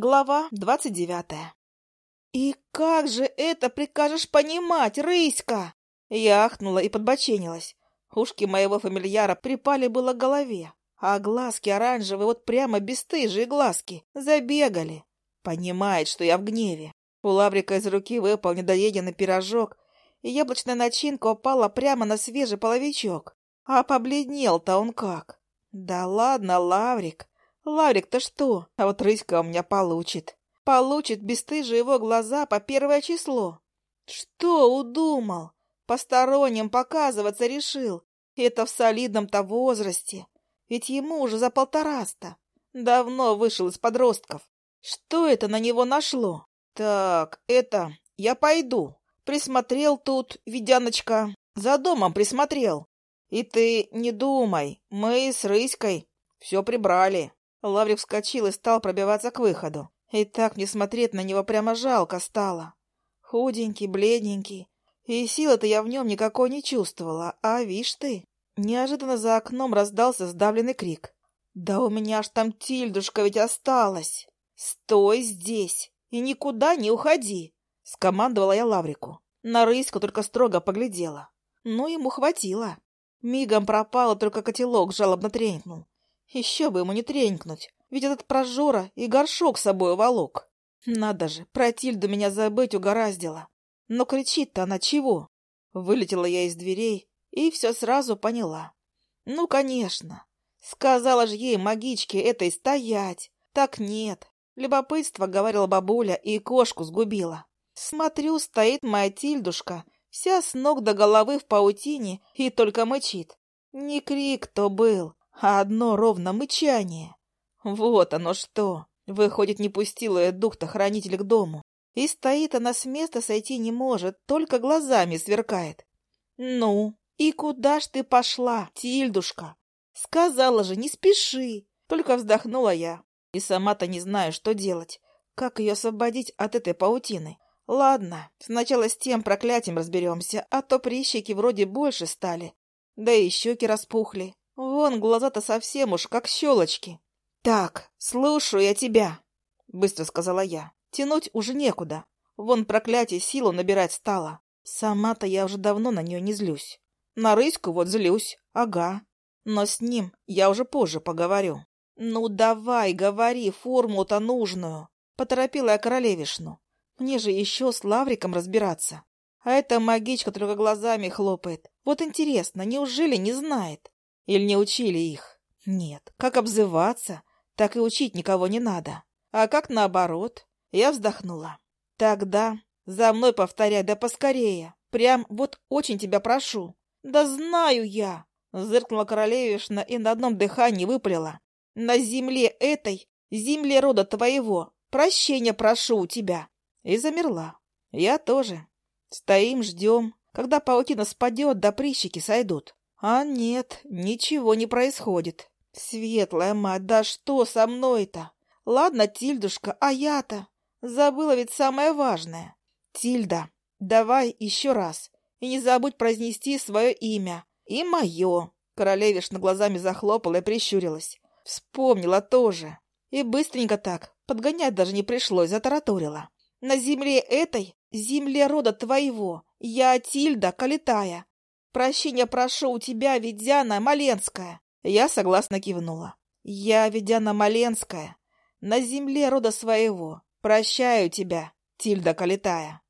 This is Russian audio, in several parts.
Глава двадцать девятая. «И как же это прикажешь понимать, рыська?» Я ахнула и подбоченилась. Ушки моего фамильяра припали было к голове, а глазки оранжевые, вот прямо бесстыжие глазки, забегали. Понимает, что я в гневе. У Лаврика из руки выпал недоеденный пирожок, и яблочная начинка упала прямо на свежий половичок. А побледнел-то он как. «Да ладно, Лаврик!» Ларик-то что? А вот рыська у меня получит. Получит бесстыжие его глаза по первое число. Что удумал? Посторонним показываться решил. Это в солидном-то возрасте. Ведь ему уже за полтораста. Давно вышел из подростков. Что это на него нашло? Так, это... Я пойду. Присмотрел тут, Ведяночка. За домом присмотрел. И ты не думай, мы с Рыськой все прибрали. Лаврик вскочил и стал пробиваться к выходу. И так мне смотреть на него прямо жалко стало. Худенький, бледненький. И силы-то я в нем никакой не чувствовала, а вишь ты. Неожиданно за окном раздался сдавленный крик. «Да у меня аж там Тильдушка ведь осталась! Стой здесь и никуда не уходи!» Скомандовала я Лаврику. На рыську только строго поглядела. Но ему хватило. Мигом пропало, только котелок жалобно тренькнул. Еще бы ему не тренькнуть, ведь этот прожора и горшок с собой волок. Надо же, про Тильду меня забыть угораздило. Но кричит-то она чего? Вылетела я из дверей и все сразу поняла. Ну, конечно. Сказала же ей магичке этой стоять. Так нет. Любопытство, говорила бабуля, и кошку сгубила. Смотрю, стоит моя Тильдушка, вся с ног до головы в паутине и только мычит. Не крик то был, а одно ровно мычание. Вот оно что! Выходит, не пустила я дух-то хранитель к дому. И стоит она с места сойти не может, только глазами сверкает. «Ну, и куда ж ты пошла, Тильдушка?» «Сказала же, не спеши!» Только вздохнула я. И сама-то не знаю, что делать. Как ее освободить от этой паутины? Ладно, сначала с тем проклятием разберемся, а то прищики вроде больше стали. Да и щеки распухли. Вон глаза-то совсем уж как щелочки. «Так, слушаю я тебя», — быстро сказала я. «Тянуть уже некуда. Вон проклятие силу набирать стало. Сама-то я уже давно на нее не злюсь. На рыську вот злюсь, ага. Но с ним я уже позже поговорю». «Ну давай, говори формулу-то нужную», — поторопила я королевишну. «Мне же еще с Лавриком разбираться. А эта магичка только глазами хлопает. Вот интересно, неужели не знает? Или не учили их? Нет, как обзываться, так и учить никого не надо. А как наоборот? Я вздохнула. Тогда за мной повторяй, да поскорее. Прям вот очень тебя прошу. Да знаю я. Зыркнула королевишна и на одном дыхании выпалила. На земле этой, земле рода твоего, прощения прошу у тебя. И замерла. Я тоже. Стоим, ждем, когда паутина спадет, да прищики сойдут. А нет, ничего не происходит. Светлая мать, да что со мной-то? Ладно, Тильдушка, а я-то? Забыла ведь самое важное. Тильда, давай еще раз. И не забудь произнести свое имя. И мое. Королевишна глазами захлопала и прищурилась. Вспомнила тоже. И быстренько так, подгонять даже не пришлось, затараторила. На земле этой, земле рода твоего, я Тильда Калитая, «Прощения прошу у тебя, Ведяна Маленская!» Я согласно кивнула. «Я Ведяна Маленская, на земле рода своего. Прощаю тебя, Тильда Калитая!»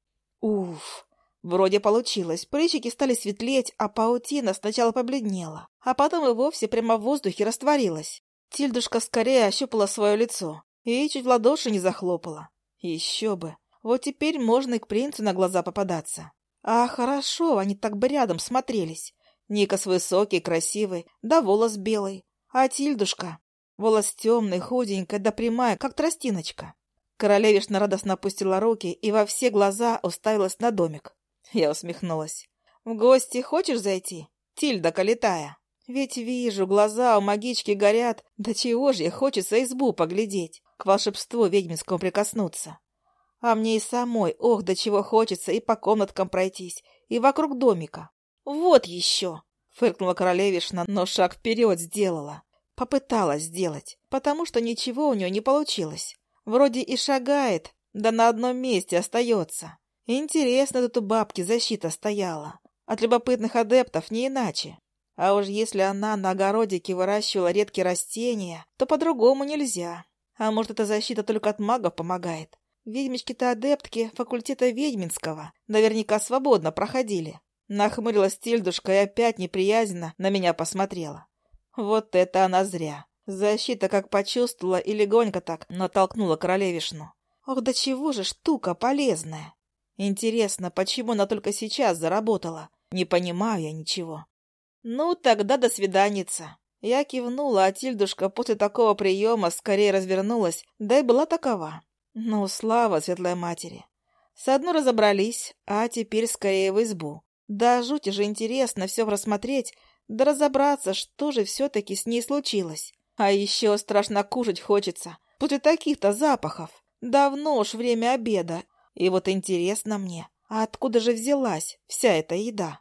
Уф, вроде получилось. Прыщики стали светлеть, а паутина сначала побледнела, а потом и вовсе прямо в воздухе растворилась. Тильдушка скорее ощупала свое лицо и чуть в ладоши не захлопала. Еще бы! Вот теперь можно и к принцу на глаза попадаться. А хорошо, они так бы рядом смотрелись. Никас высокий, красивый, да волос белый. А Тильдушка? Волос темный, худенькая, да прямая, как тростиночка. Королевишна радостно опустила руки и во все глаза уставилась на домик. Я усмехнулась. «В гости хочешь зайти, Тильда Калитая? Ведь вижу, глаза у магички горят. Да чего же ей хочется избу поглядеть, к волшебству ведьминскому прикоснуться. А мне и самой, ох, до чего хочется и по комнаткам пройтись, и вокруг домика. Вот еще! Фыркнула королевишна, но шаг вперед сделала. Попыталась сделать, потому что ничего у нее не получилось. Вроде и шагает, да на одном месте остается. Интересно тут у бабки защита стояла. От любопытных адептов не иначе. А уж если она на огородике выращивала редкие растения, то по-другому нельзя. А может, эта защита только от магов помогает? Ведьмички-то адептки факультета ведьминского наверняка свободно проходили. Нахмурилась Тильдушка и опять неприязненно на меня посмотрела. Вот это она зря. Защита как почувствовала и легонько так натолкнула королевишну. Ох, да чего же штука полезная! Интересно, почему она только сейчас заработала? Не понимаю я ничего. Ну, тогда до свиданица. Я кивнула, а Тильдушка после такого приема скорее развернулась, да и была такова. Ну, слава светлой матери. С одной разобрались, а теперь скорее в избу. Да жути же интересно все просмотреть, да разобраться, что же все-таки с ней случилось. А еще страшно кушать хочется, после таких-то запахов. Давно уж время обеда. И вот интересно мне, а откуда же взялась вся эта еда?